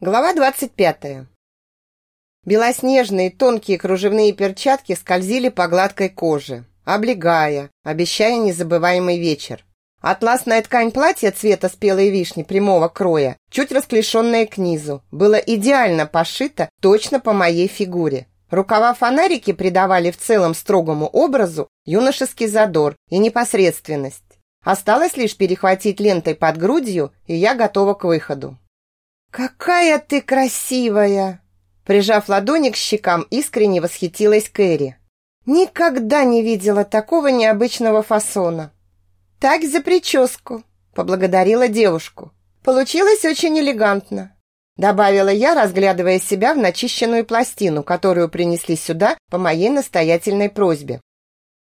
Глава 25. Белоснежные тонкие кружевные перчатки скользили по гладкой коже, облегая, обещая незабываемый вечер. Атласная ткань платья цвета спелой вишни прямого кроя, чуть расклешенная к низу, было идеально пошито точно по моей фигуре. Рукава фонарики придавали в целом строгому образу юношеский задор и непосредственность. Осталось лишь перехватить лентой под грудью, и я готова к выходу. «Какая ты красивая!» Прижав ладони к щекам, искренне восхитилась Кэрри. «Никогда не видела такого необычного фасона». «Так за прическу», — поблагодарила девушку. «Получилось очень элегантно», — добавила я, разглядывая себя в начищенную пластину, которую принесли сюда по моей настоятельной просьбе.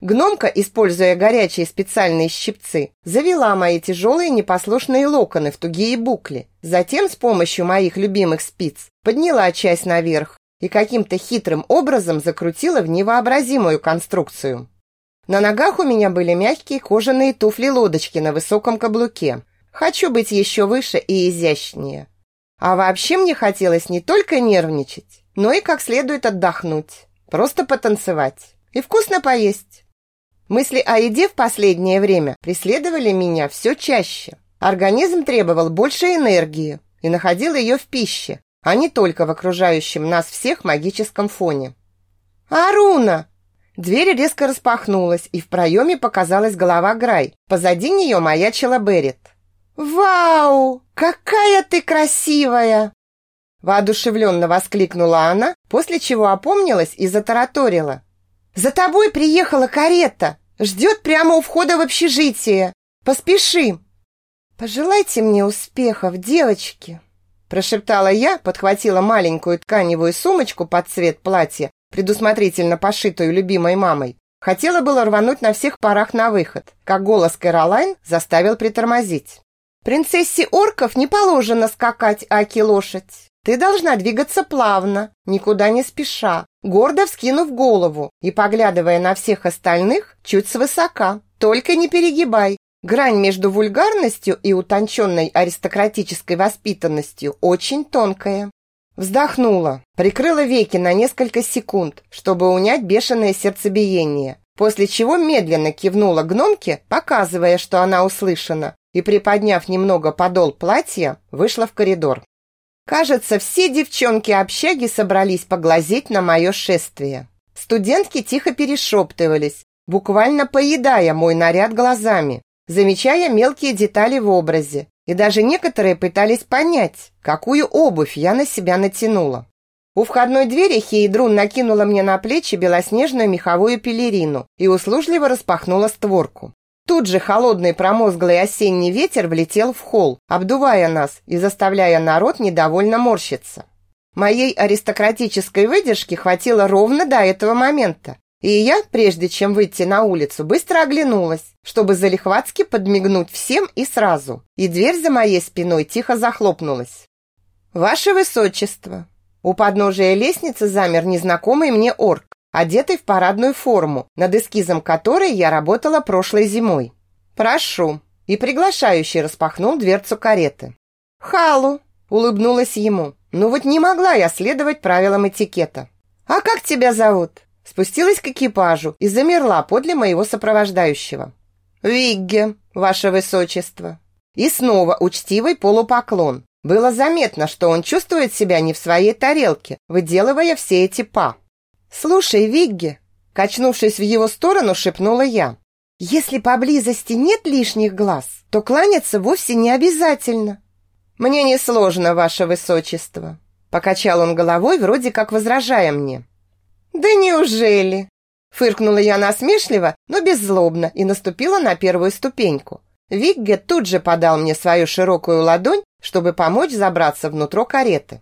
Гномка, используя горячие специальные щипцы, завела мои тяжелые непослушные локоны в тугие букли. Затем с помощью моих любимых спиц подняла часть наверх и каким-то хитрым образом закрутила в невообразимую конструкцию. На ногах у меня были мягкие кожаные туфли-лодочки на высоком каблуке. Хочу быть еще выше и изящнее. А вообще мне хотелось не только нервничать, но и как следует отдохнуть, просто потанцевать и вкусно поесть. Мысли о еде в последнее время преследовали меня все чаще. Организм требовал больше энергии и находил ее в пище, а не только в окружающем нас всех магическом фоне. «Аруна!» Дверь резко распахнулась, и в проеме показалась голова Грай. Позади нее маячила Берет. «Вау! Какая ты красивая!» Воодушевленно воскликнула она, после чего опомнилась и затараторила. «За тобой приехала карета! Ждет прямо у входа в общежитие. Поспеши!» «Пожелайте мне успехов, девочки!» Прошептала я, подхватила маленькую тканевую сумочку под цвет платья, предусмотрительно пошитую любимой мамой. Хотела было рвануть на всех парах на выход, как голос Кэролайн заставил притормозить. «Принцессе орков не положено скакать, аки лошадь. Ты должна двигаться плавно, никуда не спеша, гордо вскинув голову и поглядывая на всех остальных чуть свысока. Только не перегибай. Грань между вульгарностью и утонченной аристократической воспитанностью очень тонкая. Вздохнула, прикрыла веки на несколько секунд, чтобы унять бешеное сердцебиение, после чего медленно кивнула гномке, показывая, что она услышана, и, приподняв немного подол платья, вышла в коридор. Кажется, все девчонки общаги собрались поглазеть на мое шествие. Студентки тихо перешептывались, буквально поедая мой наряд глазами, замечая мелкие детали в образе. И даже некоторые пытались понять, какую обувь я на себя натянула. У входной двери Хейдрун накинула мне на плечи белоснежную меховую пелерину и услужливо распахнула створку. Тут же холодный промозглый осенний ветер влетел в холл, обдувая нас и заставляя народ недовольно морщиться. Моей аристократической выдержки хватило ровно до этого момента, и я, прежде чем выйти на улицу, быстро оглянулась, чтобы залихватски подмигнуть всем и сразу, и дверь за моей спиной тихо захлопнулась. «Ваше Высочество!» У подножия лестницы замер незнакомый мне орк одетый в парадную форму, над эскизом которой я работала прошлой зимой. «Прошу!» и приглашающий распахнул дверцу кареты. «Халу!» – улыбнулась ему. «Ну вот не могла я следовать правилам этикета». «А как тебя зовут?» Спустилась к экипажу и замерла подле моего сопровождающего. «Вигге, ваше высочество!» И снова учтивый полупоклон. Было заметно, что он чувствует себя не в своей тарелке, выделывая все эти па. «Слушай, Вигги!» Качнувшись в его сторону, шепнула я. «Если поблизости нет лишних глаз, то кланяться вовсе не обязательно». «Мне несложно, ваше высочество», Покачал он головой, вроде как возражая мне. «Да неужели?» Фыркнула я насмешливо, но беззлобно и наступила на первую ступеньку. Вигге тут же подал мне свою широкую ладонь, чтобы помочь забраться внутрь кареты.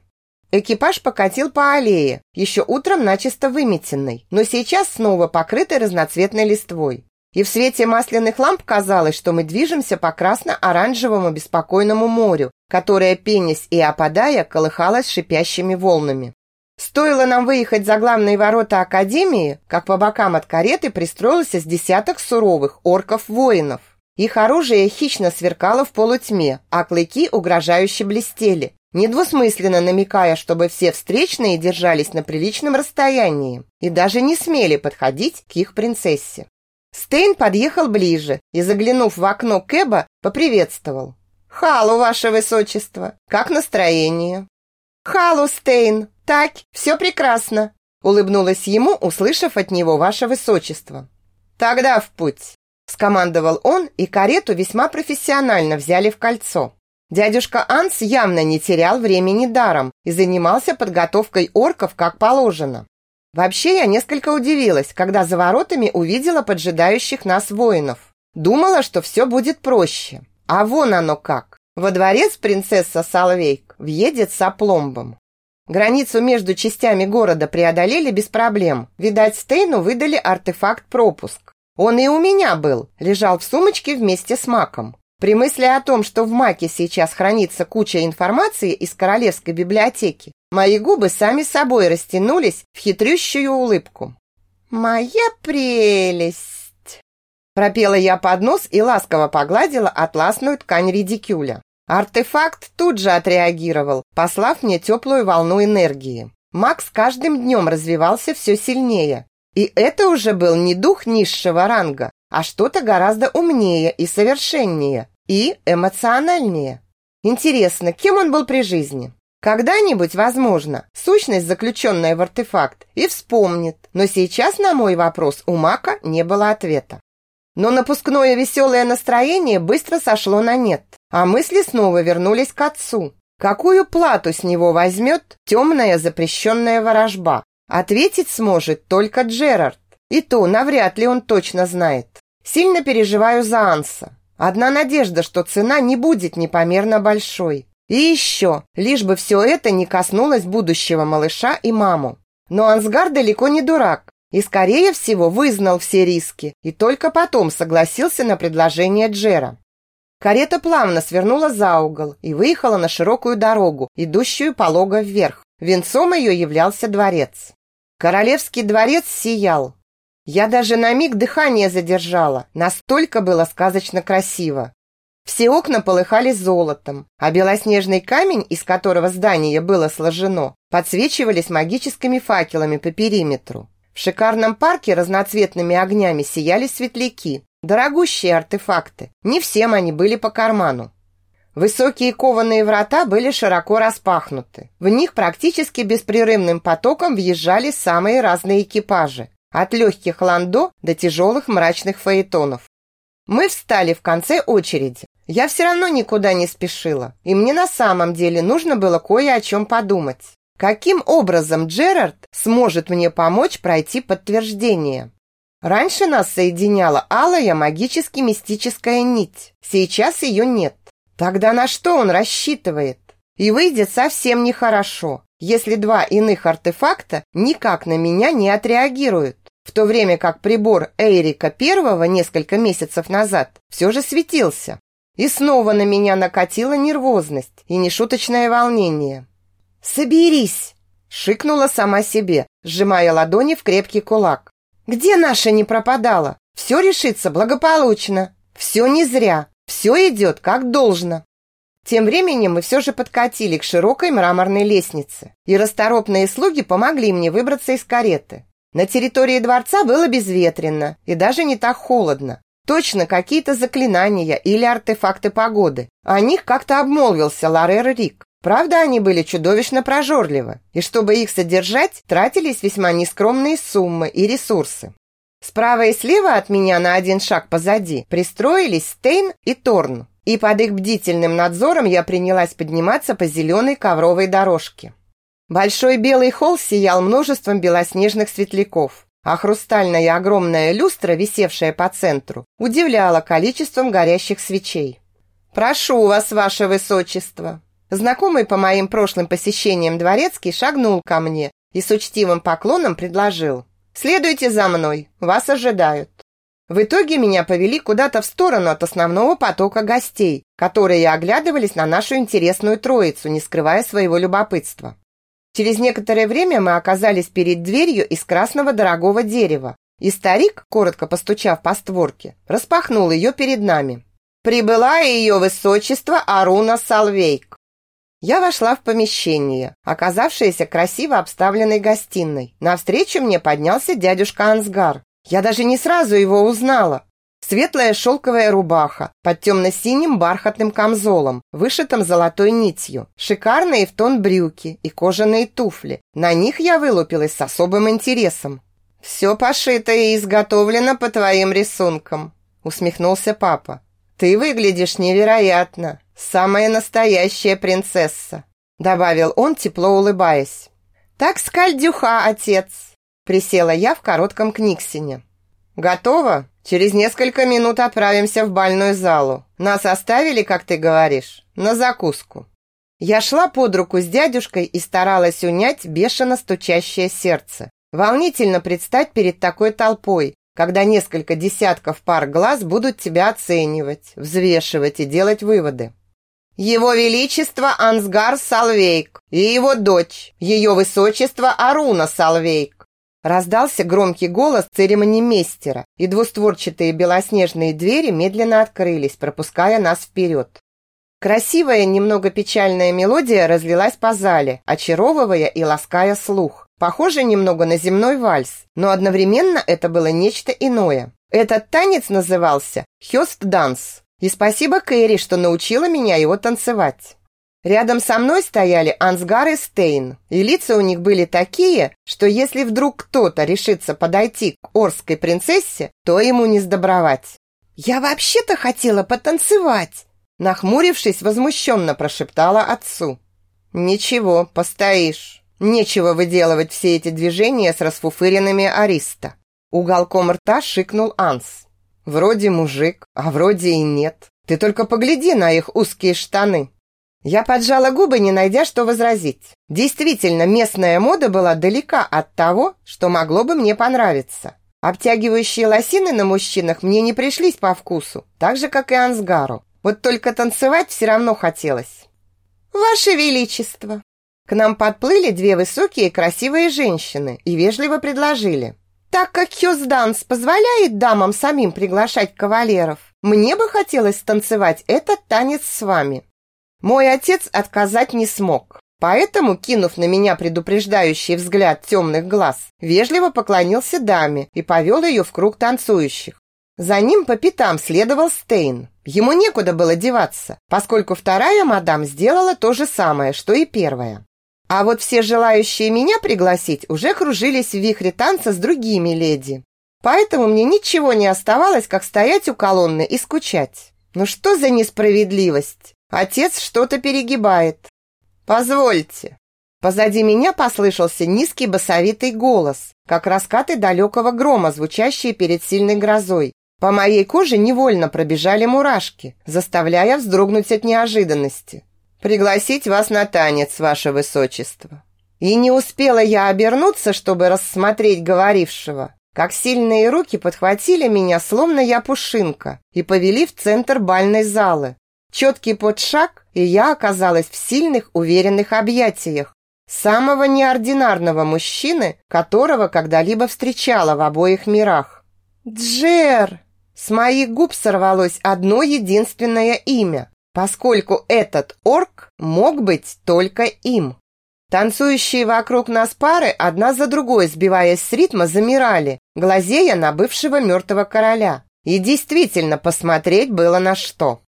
Экипаж покатил по аллее, еще утром начисто выметенной, но сейчас снова покрытой разноцветной листвой. И в свете масляных ламп казалось, что мы движемся по красно-оранжевому беспокойному морю, которое, пенясь и опадая, колыхалось шипящими волнами. Стоило нам выехать за главные ворота Академии, как по бокам от кареты пристроился с десяток суровых орков-воинов. Их оружие хищно сверкало в полутьме, а клыки угрожающе блестели, недвусмысленно намекая, чтобы все встречные держались на приличном расстоянии и даже не смели подходить к их принцессе. Стейн подъехал ближе и, заглянув в окно Кэба, поприветствовал. «Халу, ваше высочество! Как настроение?» «Халу, Стейн! Так, все прекрасно!» Улыбнулась ему, услышав от него ваше высочество. «Тогда в путь!» Скомандовал он, и карету весьма профессионально взяли в кольцо. Дядюшка Анс явно не терял времени даром и занимался подготовкой орков как положено. Вообще я несколько удивилась, когда за воротами увидела поджидающих нас воинов. Думала, что все будет проще. А вон оно как. Во дворец принцесса Салвейк въедет с опломбом. Границу между частями города преодолели без проблем. Видать, Стейну выдали артефакт-пропуск. Он и у меня был, лежал в сумочке вместе с маком. При мысли о том, что в маке сейчас хранится куча информации из королевской библиотеки, мои губы сами собой растянулись в хитрющую улыбку. «Моя прелесть!» Пропела я под нос и ласково погладила атласную ткань редикюля. Артефакт тут же отреагировал, послав мне теплую волну энергии. Макс каждым днем развивался все сильнее, и это уже был не дух низшего ранга, а что-то гораздо умнее и совершеннее, и эмоциональнее. Интересно, кем он был при жизни? Когда-нибудь, возможно, сущность, заключенная в артефакт, и вспомнит, но сейчас на мой вопрос у Мака не было ответа. Но напускное веселое настроение быстро сошло на нет, а мысли снова вернулись к отцу. Какую плату с него возьмет темная запрещенная ворожба? Ответить сможет только Джерард. И то навряд ли он точно знает. Сильно переживаю за Анса. Одна надежда, что цена не будет непомерно большой. И еще, лишь бы все это не коснулось будущего малыша и маму. Но Ансгар далеко не дурак и, скорее всего, вызнал все риски и только потом согласился на предложение Джера. Карета плавно свернула за угол и выехала на широкую дорогу, идущую полого вверх. Венцом ее являлся дворец. Королевский дворец сиял. Я даже на миг дыхание задержала, настолько было сказочно красиво. Все окна полыхали золотом, а белоснежный камень, из которого здание было сложено, подсвечивались магическими факелами по периметру. В шикарном парке разноцветными огнями сияли светляки, дорогущие артефакты. Не всем они были по карману. Высокие кованые врата были широко распахнуты. В них практически беспрерывным потоком въезжали самые разные экипажи, от легких ландо до тяжелых мрачных фаэтонов. Мы встали в конце очереди. Я все равно никуда не спешила, и мне на самом деле нужно было кое о чем подумать. Каким образом Джерард сможет мне помочь пройти подтверждение? Раньше нас соединяла алая магически-мистическая нить. Сейчас ее нет. Тогда на что он рассчитывает? И выйдет совсем нехорошо, если два иных артефакта никак на меня не отреагируют, в то время как прибор Эйрика первого несколько месяцев назад все же светился. И снова на меня накатила нервозность и нешуточное волнение. «Соберись!» – шикнула сама себе, сжимая ладони в крепкий кулак. «Где наша не пропадала? Все решится благополучно. Все не зря. Все идет как должно. Тем временем мы все же подкатили к широкой мраморной лестнице, и расторопные слуги помогли мне выбраться из кареты. На территории дворца было безветренно и даже не так холодно. Точно какие-то заклинания или артефакты погоды. О них как-то обмолвился Ларер Рик. Правда, они были чудовищно прожорливы, и чтобы их содержать, тратились весьма нескромные суммы и ресурсы. Справа и слева от меня на один шаг позади пристроились Стейн и Торн, и под их бдительным надзором я принялась подниматься по зеленой ковровой дорожке. Большой белый холл сиял множеством белоснежных светляков, а хрустальная огромная люстра, висевшая по центру, удивляла количеством горящих свечей. «Прошу вас, ваше высочество!» Знакомый по моим прошлым посещениям дворецкий шагнул ко мне и с учтивым поклоном предложил Следуйте за мной, вас ожидают. В итоге меня повели куда-то в сторону от основного потока гостей, которые оглядывались на нашу интересную троицу, не скрывая своего любопытства. Через некоторое время мы оказались перед дверью из красного дорогого дерева, и старик, коротко постучав по створке, распахнул ее перед нами. «Прибыла ее высочество Аруна Салвейк». Я вошла в помещение, оказавшееся красиво обставленной гостиной. Навстречу мне поднялся дядюшка Ансгар. Я даже не сразу его узнала. Светлая шелковая рубаха под темно-синим бархатным камзолом, вышитым золотой нитью, шикарные в тон брюки и кожаные туфли. На них я вылупилась с особым интересом. «Все пошито и изготовлено по твоим рисункам», усмехнулся папа. «Ты выглядишь невероятно. Самая настоящая принцесса», добавил он, тепло улыбаясь. «Так скальдюха, отец!» Присела я в коротком книгсине. «Готово? Через несколько минут отправимся в бальную залу. Нас оставили, как ты говоришь, на закуску». Я шла под руку с дядюшкой и старалась унять бешено стучащее сердце. Волнительно предстать перед такой толпой, когда несколько десятков пар глаз будут тебя оценивать, взвешивать и делать выводы. Его Величество Ансгар Салвейк и его дочь, ее Высочество Аруна Салвейк. Раздался громкий голос церемонимейстера, и двустворчатые белоснежные двери медленно открылись, пропуская нас вперед. Красивая, немного печальная мелодия разлилась по зале, очаровывая и лаская слух. Похоже немного на земной вальс, но одновременно это было нечто иное. Этот танец назывался «Хёст-данс». И спасибо Кэрри, что научила меня его танцевать. Рядом со мной стояли Ансгар и Стейн, и лица у них были такие, что если вдруг кто-то решится подойти к Орской принцессе, то ему не сдобровать. «Я вообще-то хотела потанцевать!» Нахмурившись, возмущенно прошептала отцу. «Ничего, постоишь». Нечего выделывать все эти движения с расфуфыренными ариста. Уголком рта шикнул Анс. Вроде мужик, а вроде и нет. Ты только погляди на их узкие штаны. Я поджала губы, не найдя, что возразить. Действительно, местная мода была далека от того, что могло бы мне понравиться. Обтягивающие лосины на мужчинах мне не пришлись по вкусу, так же, как и Ансгару. Вот только танцевать все равно хотелось. «Ваше Величество!» К нам подплыли две высокие красивые женщины и вежливо предложили. Так как Хьюзданс позволяет дамам самим приглашать кавалеров, мне бы хотелось танцевать этот танец с вами. Мой отец отказать не смог, поэтому, кинув на меня предупреждающий взгляд темных глаз, вежливо поклонился даме и повел ее в круг танцующих. За ним по пятам следовал Стейн. Ему некуда было деваться, поскольку вторая мадам сделала то же самое, что и первая. А вот все желающие меня пригласить уже кружились в вихре танца с другими леди. Поэтому мне ничего не оставалось, как стоять у колонны и скучать. Ну что за несправедливость? Отец что-то перегибает. Позвольте. Позади меня послышался низкий басовитый голос, как раскаты далекого грома, звучащие перед сильной грозой. По моей коже невольно пробежали мурашки, заставляя вздрогнуть от неожиданности пригласить вас на танец, ваше высочество». И не успела я обернуться, чтобы рассмотреть говорившего, как сильные руки подхватили меня, словно я пушинка, и повели в центр бальной залы. Четкий подшаг, и я оказалась в сильных, уверенных объятиях самого неординарного мужчины, которого когда-либо встречала в обоих мирах. «Джер!» С моих губ сорвалось одно единственное имя, поскольку этот орк мог быть только им. Танцующие вокруг нас пары одна за другой, сбиваясь с ритма, замирали, глазея на бывшего мертвого короля. И действительно посмотреть было на что.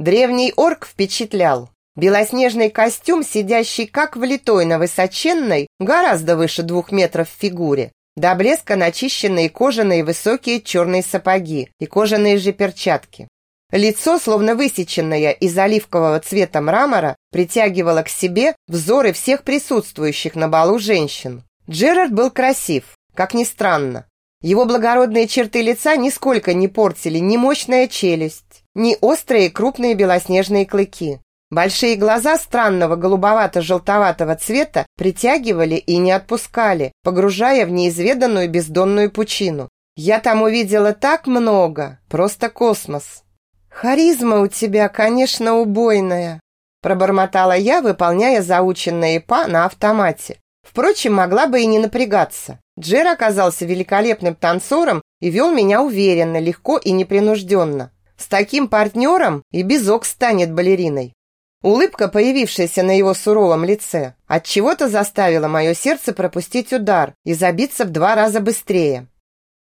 Древний орк впечатлял. Белоснежный костюм, сидящий как влитой на высоченной, гораздо выше двух метров в фигуре, до блеска начищенные кожаные высокие черные сапоги и кожаные же перчатки. Лицо, словно высеченное из оливкового цвета мрамора, притягивало к себе взоры всех присутствующих на балу женщин. Джерард был красив, как ни странно. Его благородные черты лица нисколько не портили ни мощная челюсть, ни острые крупные белоснежные клыки. Большие глаза странного голубовато-желтоватого цвета притягивали и не отпускали, погружая в неизведанную бездонную пучину. Я там увидела так много, просто космос. «Харизма у тебя, конечно, убойная», пробормотала я, выполняя заученные па на автомате. Впрочем, могла бы и не напрягаться. Джер оказался великолепным танцором и вел меня уверенно, легко и непринужденно. С таким партнером и безок станет балериной. Улыбка, появившаяся на его суровом лице, от чего то заставила мое сердце пропустить удар и забиться в два раза быстрее.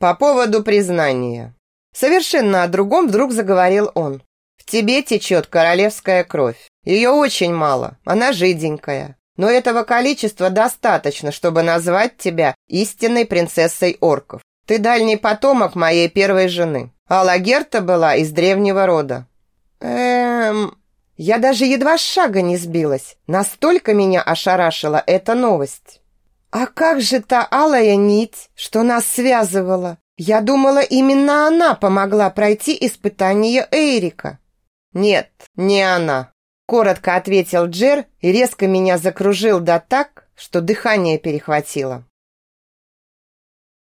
По поводу признания. Совершенно о другом вдруг заговорил он. В тебе течет королевская кровь. Ее очень мало, она жиденькая. Но этого количества достаточно, чтобы назвать тебя истинной принцессой орков. Ты дальний потомок моей первой жены. А Лагерта была из древнего рода. Эм... Я даже едва шага не сбилась. Настолько меня ошарашила эта новость. А как же та алая нить, что нас связывала? Я думала, именно она помогла пройти испытание Эрика. Нет, не она. Коротко ответил Джер и резко меня закружил да так, что дыхание перехватило.